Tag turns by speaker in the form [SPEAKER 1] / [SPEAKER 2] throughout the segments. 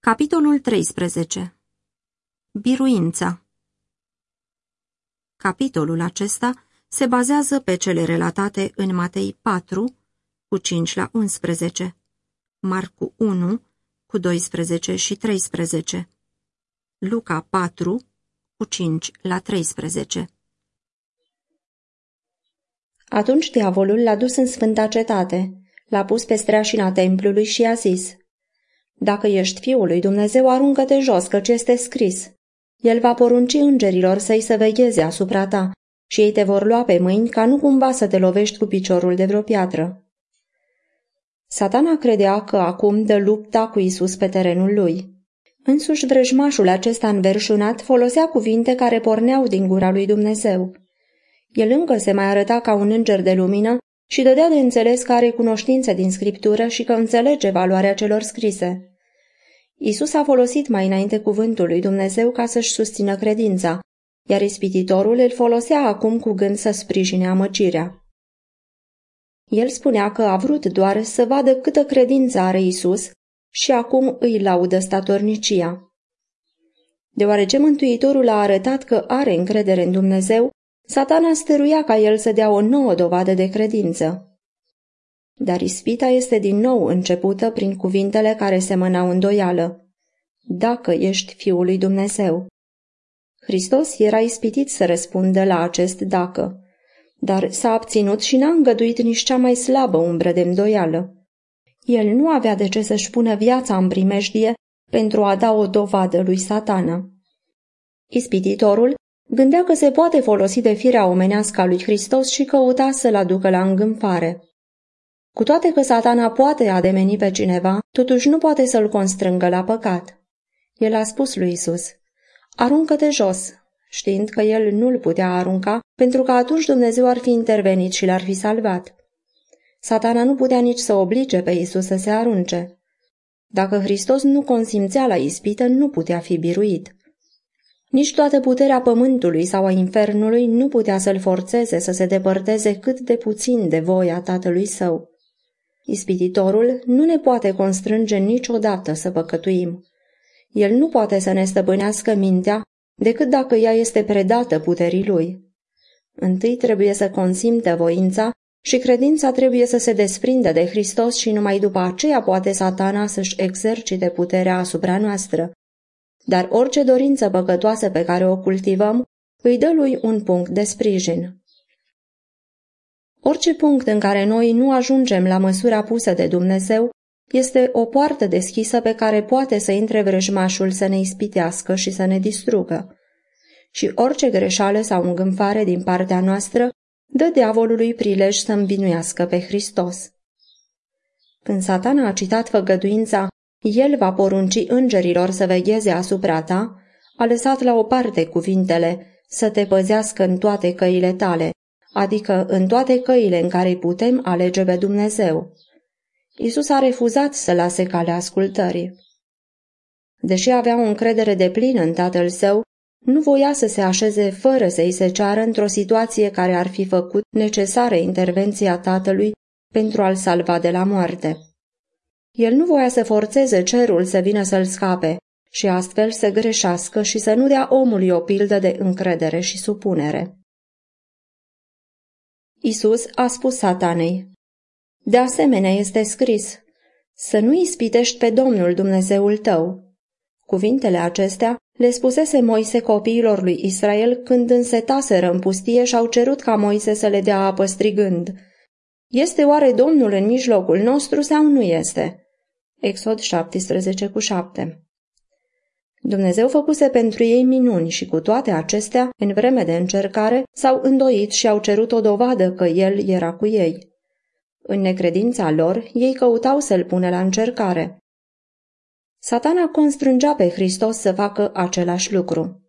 [SPEAKER 1] Capitolul 13 Biruința Capitolul acesta se bazează pe cele relatate în Matei 4, cu 5 la 11, Marcu 1, cu 12 și 13, Luca 4, cu 5 la 13.
[SPEAKER 2] Atunci diavolul l-a dus în sfânta cetate, l-a pus pe streașina templului și a zis, Dacă ești fiul lui Dumnezeu, aruncă-te jos, căci este scris. El va porunci îngerilor să-i să vegheze asupra ta și ei te vor lua pe mâini ca nu cumva să te lovești cu piciorul de vreo piatră. Satana credea că acum dă lupta cu Isus pe terenul lui. Însuși vrăjmașul acesta înverșunat folosea cuvinte care porneau din gura lui Dumnezeu. El încă se mai arăta ca un înger de lumină și dădea de înțeles că are cunoștință din scriptură și că înțelege valoarea celor scrise. Isus a folosit mai înainte cuvântul lui Dumnezeu ca să-și susțină credința, iar ispititorul îl folosea acum cu gând să sprijine amăcirea. El spunea că a vrut doar să vadă câtă credință are Isus și acum îi laudă statornicia. Deoarece Mântuitorul a arătat că are încredere în Dumnezeu, satana stăruia ca el să dea o nouă dovadă de credință. Dar ispita este din nou începută prin cuvintele care se mânau îndoială. Dacă ești Fiul lui Dumnezeu. Hristos era ispitit să răspundă la acest dacă, dar s-a abținut și n-a îngăduit nici cea mai slabă umbră de îndoială. El nu avea de ce să-și pună viața în primejdie pentru a da o dovadă lui satana. Ispititorul gândea că se poate folosi de firea omenească a lui Hristos și căuta să-l aducă la îngânfare. Cu toate că satana poate ademeni pe cineva, totuși nu poate să-l constrângă la păcat. El a spus lui Isus, aruncă-te jos, știind că el nu-l putea arunca, pentru că atunci Dumnezeu ar fi intervenit și l-ar fi salvat. Satana nu putea nici să oblige pe Isus să se arunce. Dacă Hristos nu consimțea la ispită, nu putea fi biruit. Nici toată puterea pământului sau a infernului nu putea să-l forțeze să se depărteze cât de puțin de voia tatălui său. Ispititorul nu ne poate constrânge niciodată să păcătuim. El nu poate să ne stăpânească mintea decât dacă ea este predată puterii lui. Întâi trebuie să consimtă voința și credința trebuie să se desprindă de Hristos și numai după aceea poate satana să-și exercite puterea asupra noastră. Dar orice dorință păcătoasă pe care o cultivăm îi dă lui un punct de sprijin. Orice punct în care noi nu ajungem la măsura pusă de Dumnezeu este o poartă deschisă pe care poate să intre vrăjmașul să ne ispitească și să ne distrugă. Și orice greșeală sau îngânfare din partea noastră dă diavolului prilej să învinuiască pe Hristos. Când satana a citat făgăduința, el va porunci îngerilor să vegheze asupra ta, a lăsat la o parte cuvintele, să te păzească în toate căile tale, adică în toate căile în care putem alege pe Dumnezeu. Isus a refuzat să lase calea ascultării. Deși avea o încredere de plină în tatăl său, nu voia să se așeze fără să-i se ceară într-o situație care ar fi făcut necesară intervenția tatălui pentru a-l salva de la moarte. El nu voia să forțeze cerul să vină să-l scape și astfel să greșească și să nu dea omului o pildă de încredere și supunere. Isus a spus satanei, De asemenea este scris, să nu ispitești pe Domnul Dumnezeul tău. Cuvintele acestea le spusese Moise copiilor lui Israel când însetaseră în pustie și au cerut ca Moise să le dea apă strigând. Este oare Domnul în mijlocul nostru sau nu este? Exod 17 cu 7 Dumnezeu făcuse pentru ei minuni și cu toate acestea, în vreme de încercare, s-au îndoit și au cerut o dovadă că El era cu ei. În necredința lor, ei căutau să-L pune la încercare. Satana constrângea pe Hristos să facă același lucru.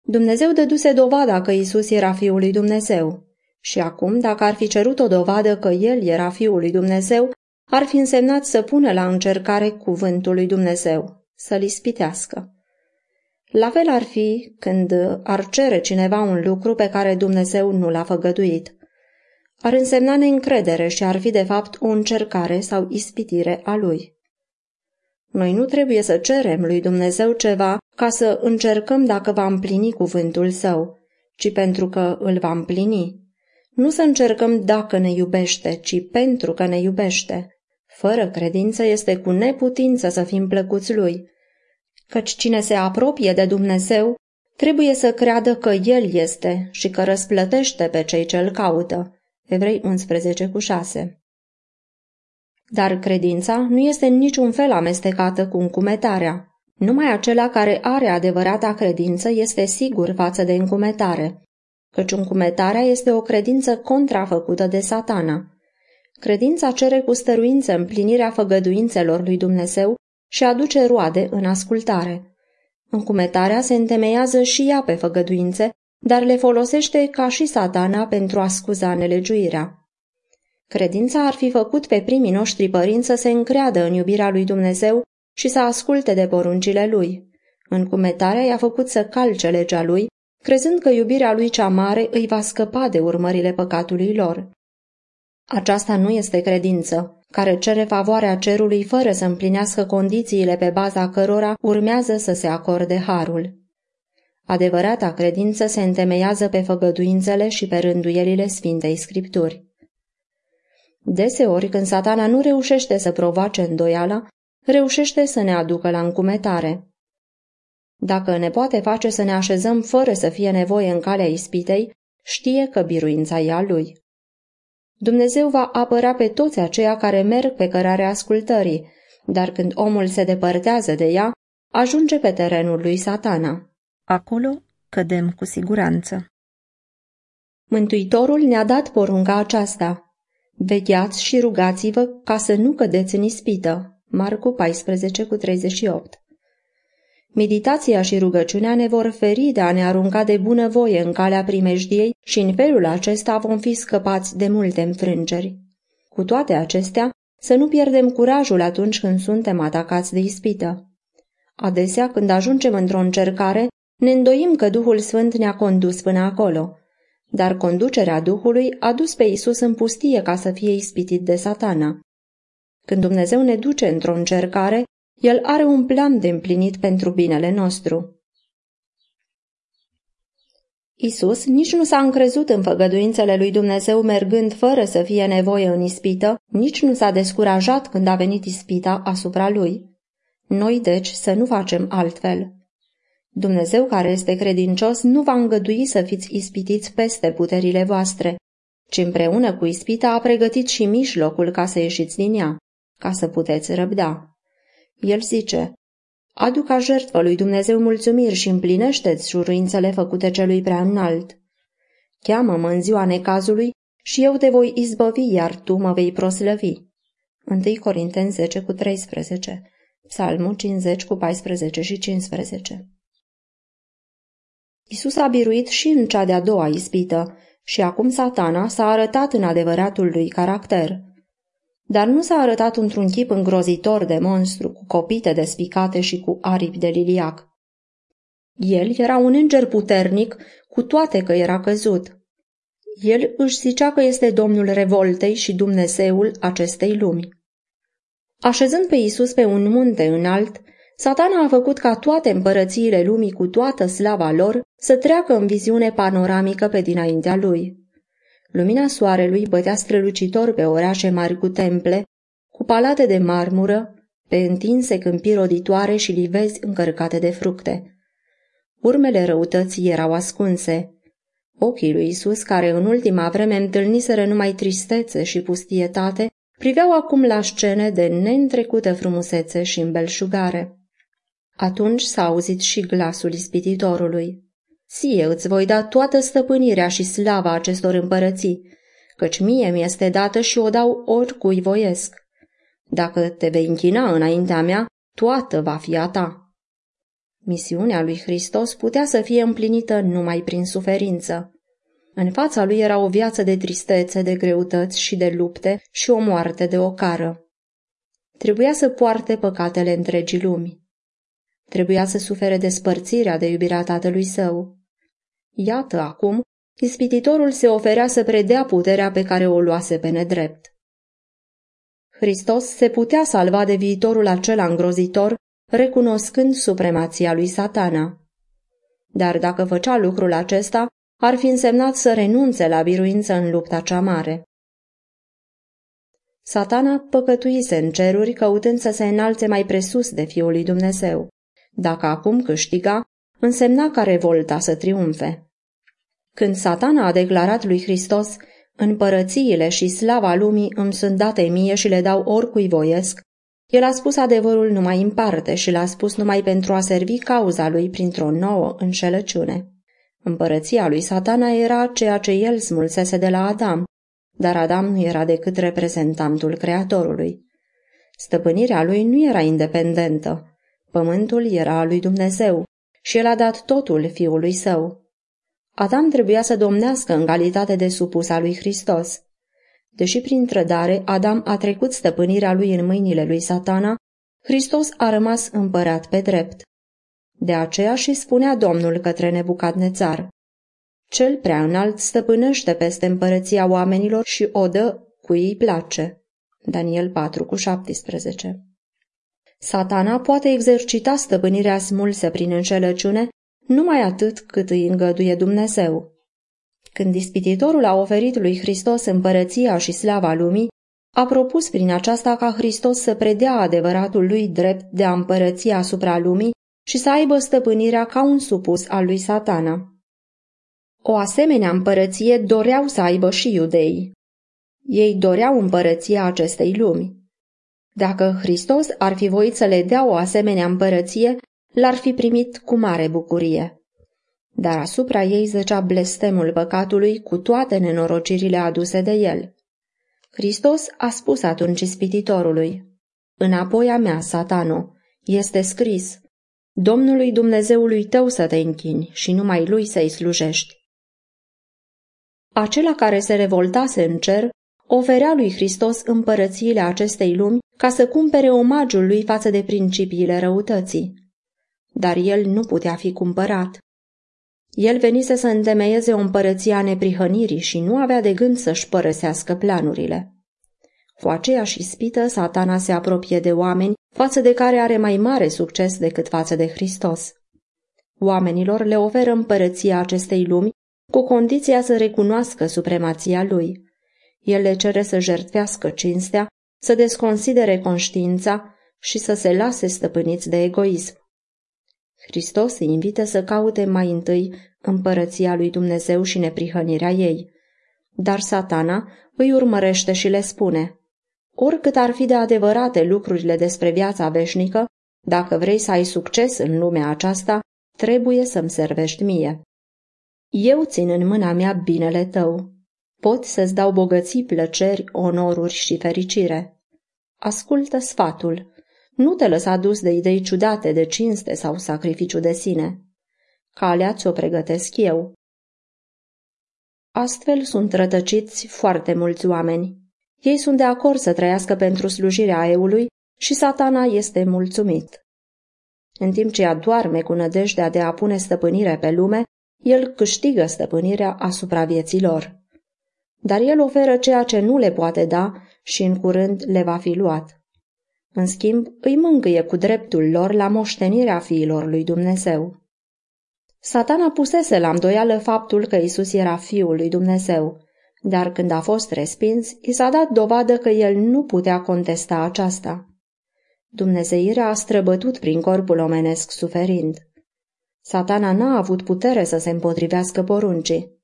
[SPEAKER 2] Dumnezeu dăduse dovada că Isus era Fiul lui Dumnezeu. Și acum, dacă ar fi cerut o dovadă că El era Fiul lui Dumnezeu, ar fi însemnat să pună la încercare cuvântul lui Dumnezeu să-l ispitească. La fel ar fi când ar cere cineva un lucru pe care Dumnezeu nu l-a făgăduit. Ar însemna neîncredere și ar fi de fapt o încercare sau ispitire a lui. Noi nu trebuie să cerem lui Dumnezeu ceva ca să încercăm dacă va împlini cuvântul său, ci pentru că îl va împlini. Nu să încercăm dacă ne iubește, ci pentru că ne iubește. Fără credință este cu neputință să fim plăcuți lui, căci cine se apropie de Dumnezeu trebuie să creadă că El este și că răsplătește pe cei ce îl caută. Evrei 11 cu 6 Dar credința nu este în niciun fel amestecată cu încumetarea. Numai acela care are adevărata credință este sigur față de încumetare, căci încumetarea este o credință contrafăcută de satana. Credința cere cu stăruință împlinirea făgăduințelor lui Dumnezeu și aduce roade în ascultare. Încumetarea se întemeiază și ea pe făgăduințe, dar le folosește ca și satana pentru a scuza nelegiuirea. Credința ar fi făcut pe primii noștri părinți să se încreadă în iubirea lui Dumnezeu și să asculte de poruncile lui. Încumetarea i-a făcut să calce legea lui, crezând că iubirea lui cea mare îi va scăpa de urmările păcatului lor. Aceasta nu este credință, care cere favoarea cerului fără să împlinească condițiile pe baza cărora urmează să se acorde harul. Adevărata credință se întemeiază pe făgăduințele și pe rânduielile Sfintei Scripturi. Deseori, când satana nu reușește să provoace îndoiala, reușește să ne aducă la încumetare. Dacă ne poate face să ne așezăm fără să fie nevoie în calea ispitei, știe că biruința e a lui. Dumnezeu va apăra pe toți aceia care merg pe cărarea ascultării, dar când omul se depărtează de ea, ajunge pe terenul lui satana.
[SPEAKER 1] Acolo cădem cu siguranță.
[SPEAKER 2] Mântuitorul ne-a dat porunca aceasta. Vegheați și rugați-vă ca să nu cădeți în ispită. Marcu 14 cu 38 Meditația și rugăciunea ne vor feri de a ne arunca de bunăvoie în calea primejdiei și în felul acesta vom fi scăpați de multe înfrângeri. Cu toate acestea, să nu pierdem curajul atunci când suntem atacați de ispită. Adesea, când ajungem într-o încercare, ne îndoim că Duhul Sfânt ne-a condus până acolo, dar conducerea Duhului a dus pe Isus în pustie ca să fie ispitit de satana. Când Dumnezeu ne duce într-o încercare, El are un plan de împlinit pentru binele nostru. Isus nici nu s-a încrezut în făgăduințele lui Dumnezeu mergând fără să fie nevoie în ispită, nici nu s-a descurajat când a venit ispita asupra lui. Noi, deci, să nu facem altfel. Dumnezeu care este credincios nu va îngădui să fiți ispitiți peste puterile voastre, ci împreună cu ispita a pregătit și mijlocul ca să ieșiți din ea, ca să puteți răbda. El zice, Aduc ca jertfă lui Dumnezeu mulțumiri și împlinește-ți juruințele făcute celui prea înalt. Cheamă-mă în ziua necazului și eu te voi izbăvi, iar tu mă vei proslăvi. 1 Corinteni 10 cu 13 Psalmul 50 cu 14 și 15 Isus a biruit și în cea de-a doua ispită și acum satana s-a arătat în adevăratul lui caracter. Dar nu s-a arătat într-un chip îngrozitor de monstru, cu copite despicate și cu aripi de liliac. El era un înger puternic, cu toate că era căzut. El își zicea că este domnul revoltei și Dumnezeul acestei lumi. Așezând pe Isus pe un munte înalt, satana a făcut ca toate împărățiile lumii cu toată slava lor să treacă în viziune panoramică pe dinaintea lui. Lumina soarelui bătea strălucitor pe orașe mari cu temple, cu palate de marmură, pe întinse câmpii roditoare și livezi încărcate de fructe. Urmele răutății erau ascunse. Ochii lui Isus, care în ultima vreme întâlniseră numai tristețe și pustietate, priveau acum la scene de neîntrecută frumusețe și îmbelșugare. Atunci s-a auzit și glasul ispititorului. Ție îți voi da toată stăpânirea și slava acestor împărății, căci mie mi este dată și o dau oricui voiesc. Dacă te vei închina înaintea mea, toată va fi a ta. Misiunea lui Hristos putea să fie împlinită numai prin suferință. În fața lui era o viață de tristețe, de greutăți și de lupte și o moarte de ocară. Trebuia să poarte păcatele întregii lumi. Trebuia să sufere despărțirea de iubirea tatălui său. Iată acum, ispititorul se oferea să predea puterea pe care o luase pe nedrept. Hristos se putea salva de viitorul acela îngrozitor, recunoscând supremația lui satana. Dar dacă făcea lucrul acesta, ar fi însemnat să renunțe la biruință în lupta cea mare. Satana păcătuise în ceruri căutând să se înalțe mai presus de Fiul lui Dumnezeu. Dacă acum câștiga, însemna ca revolta să triumfe. Când satana a declarat lui Hristos, împărățiile și slava lumii îmi sunt date mie și le dau oricui voiesc, el a spus adevărul numai în parte și l-a spus numai pentru a servi cauza lui printr-o nouă înșelăciune. Împărăția lui satana era ceea ce el smulsese de la Adam, dar Adam nu era decât reprezentantul Creatorului. Stăpânirea lui nu era independentă. Pământul era al lui Dumnezeu și el a dat totul fiului său. Adam trebuia să domnească în calitate de supus al lui Hristos. Deși prin trădare Adam a trecut stăpânirea lui în mâinile lui satana, Hristos a rămas împărat pe drept. De aceea și spunea Domnul către Nebucadnețar, Cel prea înalt stăpânește peste împărăția oamenilor și o dă cui îi place. Daniel 4 cu 17 Satana poate exercita stăpânirea smulsă prin înșelăciune numai atât cât îi îngăduie Dumnezeu. Când ispititorul a oferit lui Hristos împărăția și slava lumii, a propus prin aceasta ca Hristos să predea adevăratul lui drept de a împărăți asupra lumii și să aibă stăpânirea ca un supus al lui satana. O asemenea împărăție doreau să aibă și iudeii. Ei doreau împărăția acestei lumi. Dacă Hristos ar fi voit să le dea o asemenea împărăție, l-ar fi primit cu mare bucurie. Dar asupra ei zăcea blestemul păcatului cu toate nenorocirile aduse de el. Hristos a spus atunci spititorului, Înapoi a mea, satano, este scris, Domnului Dumnezeului tău să te închini și numai lui să-i slujești. Acela care se revoltase în cer oferea lui Hristos împărățiile acestei lumi ca să cumpere omagiul lui față de principiile răutății. Dar el nu putea fi cumpărat. El venise să întemeieze o împărăție a neprihănirii și nu avea de gând să-și părăsească planurile. Cu aceeași ispită, satana se apropie de oameni față de care are mai mare succes decât față de Hristos. Oamenilor le oferă împărăția acestei lumi cu condiția să recunoască supremația lui. El le cere să jertfească cinstea, să desconsidere conștiința și să se lase stăpâniți de egoism. Hristos îi invită să caute mai întâi împărăția lui Dumnezeu și neprihănirea ei. Dar satana îi urmărește și le spune, Oricât ar fi de adevărate lucrurile despre viața veșnică, dacă vrei să ai succes în lumea aceasta, trebuie să-mi servești mie. Eu țin în mâna mea binele tău. Pot să-ți dau bogății, plăceri, onoruri și fericire. Ascultă sfatul. Nu te lăsa dus de idei ciudate de cinste sau sacrificiu de sine. Calea ți-o pregătesc eu. Astfel sunt rătăciți foarte mulți oameni. Ei sunt de acord să trăiască pentru slujirea eului și satana este mulțumit. În timp ce adoarme cu nădejdea de a pune stăpânire pe lume, el câștigă stăpânirea asupra vieții lor. Dar el oferă ceea ce nu le poate da și în curând le va fi luat. În schimb, îi mângâie cu dreptul lor la moștenirea fiilor lui Dumnezeu. Satana pusese la îndoială faptul că Isus era fiul lui Dumnezeu, dar când a fost respins, i s-a dat dovadă că el nu putea contesta aceasta. Dumnezeirea a străbătut prin corpul omenesc suferind. Satana n-a avut putere să se împotrivească poruncii.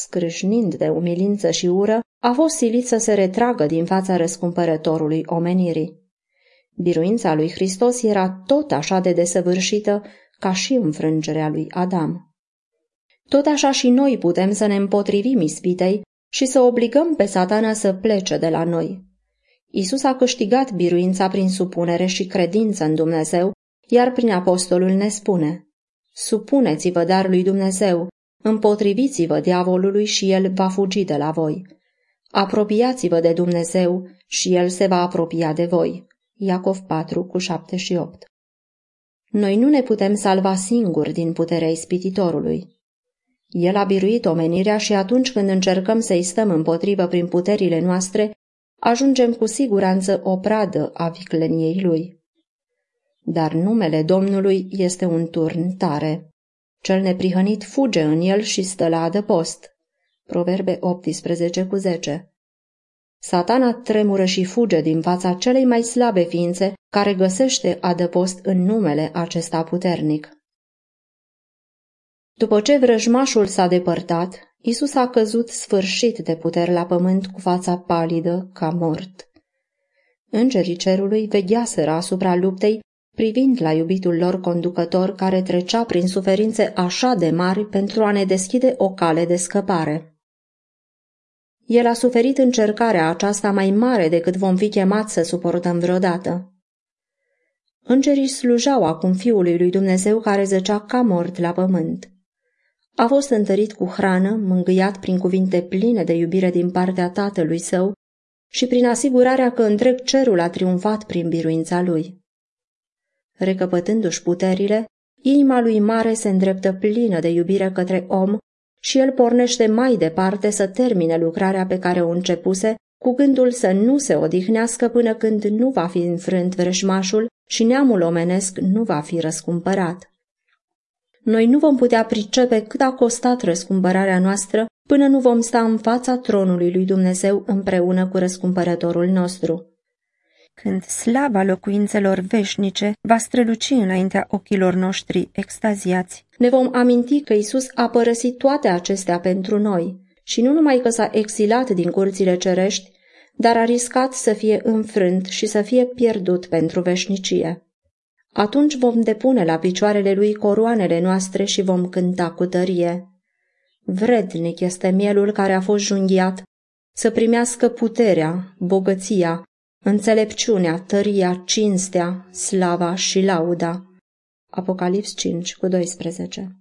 [SPEAKER 2] Scrâșnind de umilință și ură, a fost silit să se retragă din fața răscumpărătorului omenirii. Biruința lui Hristos era tot așa de desăvârșită ca și înfrângerea lui Adam. Tot așa și noi putem să ne împotrivim ispitei și să obligăm pe satana să plece de la noi. Isus a câștigat biruința prin supunere și credință în Dumnezeu, iar prin apostolul ne spune Supuneți-vă dar lui Dumnezeu, împotriviți-vă diavolului și el va fugi de la voi. Apropiați-vă de Dumnezeu și el se va apropia de voi. Iacov 4 cu 7 și 8 Noi nu ne putem salva singuri din puterea ispititorului. El a biruit omenirea și atunci când încercăm să-i stăm împotrivă prin puterile noastre, ajungem cu siguranță o pradă a vicleniei lui. Dar numele Domnului este un turn tare. Cel neprihănit fuge în el și stă la adăpost. Proverbe 18 cu 10 Satana tremură și fuge din fața celei mai slabe ființe care găsește adăpost în numele acesta puternic. După ce vrăjmașul s-a depărtat, Isus a căzut sfârșit de putere la pământ cu fața palidă ca mort. Îngerii cerului vegheaseră asupra luptei, privind la iubitul lor conducător care trecea prin suferințe așa de mari pentru a ne deschide o cale de scăpare. El a suferit încercarea aceasta mai mare decât vom fi chemați să suportăm vreodată. Îngerii slujau acum Fiului lui Dumnezeu care zăcea ca mort la pământ. A fost întărit cu hrană, mângâiat prin cuvinte pline de iubire din partea tatălui său și prin asigurarea că întreg cerul a triumfat prin biruința lui. Recăpătându-și puterile, inima lui mare se îndreptă plină de iubire către om și el pornește mai departe să termine lucrarea pe care o începuse, cu gândul să nu se odihnească până când nu va fi înfrânt vrăjmașul și neamul omenesc nu va fi răscumpărat. Noi nu vom putea pricepe cât a costat răscumpărarea noastră până nu vom sta în fața tronului lui Dumnezeu împreună cu răscumpărătorul nostru.
[SPEAKER 1] Când slava locuințelor veșnice va străluci înaintea ochilor noștri extaziați,
[SPEAKER 2] ne vom aminti că Isus a părăsit toate acestea pentru noi și nu numai că s-a exilat din curțile cerești, dar a riscat să fie înfrânt și să fie pierdut pentru veșnicie. Atunci vom depune la picioarele lui coroanele noastre și vom cânta cu tărie. Vrednic este mielul care a fost junghiat să primească puterea, bogăția, înțelepciunea, tăria, cinstea, slava și lauda. Apocalips 5 cu 12